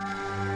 you